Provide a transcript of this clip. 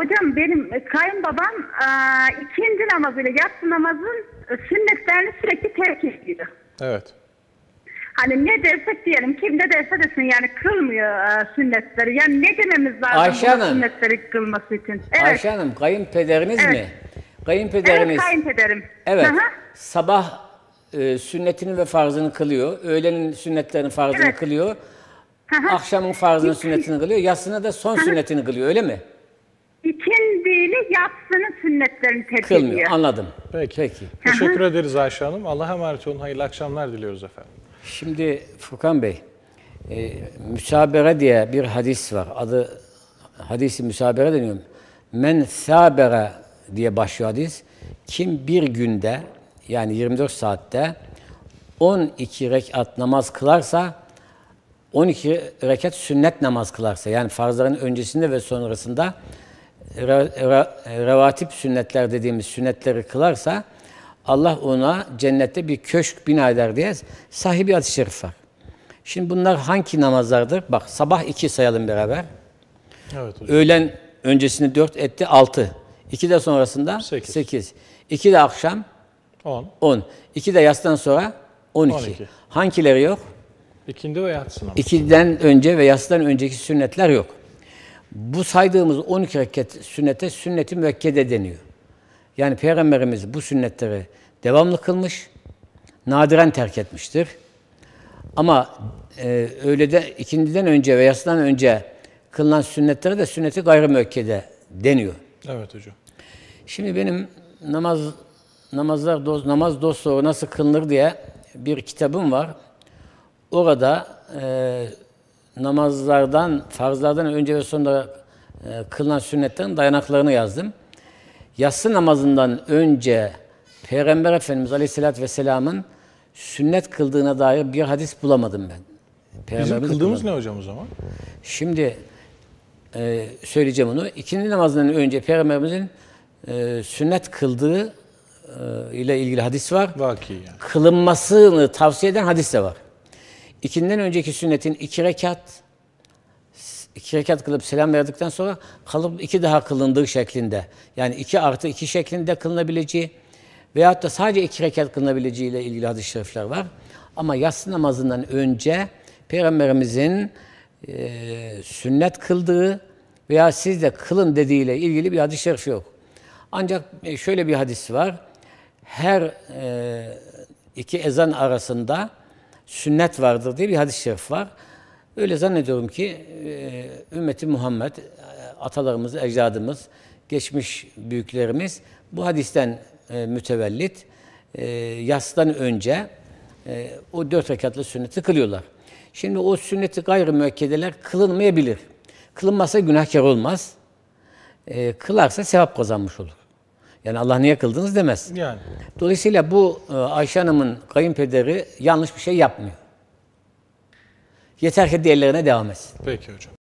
hocam benim kayınbabam e, ikindi namazıyla yatsı namazın e, sünnetlerini sürekli terk ediyor. Evet. Hani ne dersek diyelim kim ne derse desin yani kılmıyor e, sünnetleri. Yani ne dememiz lazım Ayşe bu Hanım. sünnetleri kılması için? Evet. Ayşe Hanım kayınpederiniz Evet. mi? Kayınpederiniz. Evet kayınpederim. Evet. Hı. Sabah e, sünnetini ve farzını kılıyor. Öğlenin sünnetlerini farzını Evet. kılıyor. Hı. Akşamın farzını sünnetini kılıyor. Yatsına da son sünnetini kılıyor öyle mi? İkindiyle yatsının sünnetlerini terk Kılmıyor. ediyor. Anladım. Peki. Peki. Teşekkür ederiz Ayşe Hanım. Allah'a emanet olun. Hayırlı akşamlar diliyoruz efendim. Şimdi Furkan Bey, e, müsabere diye bir hadis var. Adı hadisi müsabere deniyor. Men sabere diye başlıyor hadis. Kim bir günde yani 24 saatte 12 rekat namaz kılarsa 12 rekat sünnet namaz kılarsa yani farzların öncesinde ve sonrasında revatip sünnetler dediğimiz sünnetleri kılarsa Allah ona cennette bir köşk bina eder diye sahibi hadis-i şerif var. Şimdi bunlar hangi namazlardır? Bak sabah iki sayalım beraber. Evet hocam. Öğlen öncesini dört etti altı. İki de sonrasında Sekiz. sekiz. İki de akşam 10. on. İki de yastan sonra on iki. 12. Hangileri yok? İkindi ve yatsı namazı. İkiden önce ve yastan önceki sünnetler yok. Bu saydığımız 12 rekat sünnete sünnet-i müekkede deniyor. Yani Peygamberimiz bu sünnetleri devamlı kılmış, nadiren terk etmiştir. Ama e, öğlede, ikindiden önce ve yastan önce kılınan sünnetlere de sünnet-i gayrı müekkede deniyor. Evet hocam. Şimdi benim namaz namazlar dost, namaz dosdoğru nasıl kılınır diye bir kitabım var. Orada e, namazlardan, farzlardan önce ve sonra e, kılınan sünnetlerin dayanaklarını yazdım. Yatsı namazından önce Peygamber Efendimiz Aleyhisselatü Vesselam'ın sünnet kıldığına dair bir hadis bulamadım ben. Bizim kıldığımız ne hocam o zaman? Şimdi e, söyleyeceğim onu. İkindi namazından önce Peygamberimizin e, sünnet kıldığı e, ile ilgili hadis var. Vaki yani. Kılınmasını tavsiye eden hadis de var. İkinden önceki sünnetin iki rekat, iki rekat kılıp selam verdikten sonra kalıp iki daha kılındığı şeklinde. Yani iki artı iki şeklinde kılınabileceği veyahut da sadece iki rekat kılınabileceği ile ilgili hadis-i şerifler var. Ama yatsı namazından önce Peygamberimizin e, sünnet kıldığı veya siz de kılın dediğiyle ilgili bir hadis-i şerif yok. Ancak e, şöyle bir hadis var. Her e, iki ezan arasında sünnet vardır diye bir hadis-i şerif var. Öyle zannediyorum ki e, ümmeti Muhammed, e, atalarımız, ecdadımız, geçmiş büyüklerimiz bu hadisten e, mütevellit e, yastan önce o dört rekatlı sünneti kılıyorlar. Şimdi o sünneti gayrı müekkedeler kılınmayabilir. Kılınmazsa günahkar olmaz. Kılarsa sevap kazanmış olur. Yani Allah niye kıldınız demez. Yani. Dolayısıyla bu e, Ayşe Hanım'ın kayınpederi yanlış bir şey yapmıyor. Yeter ki diğerlerine devam etsin. Peki hocam.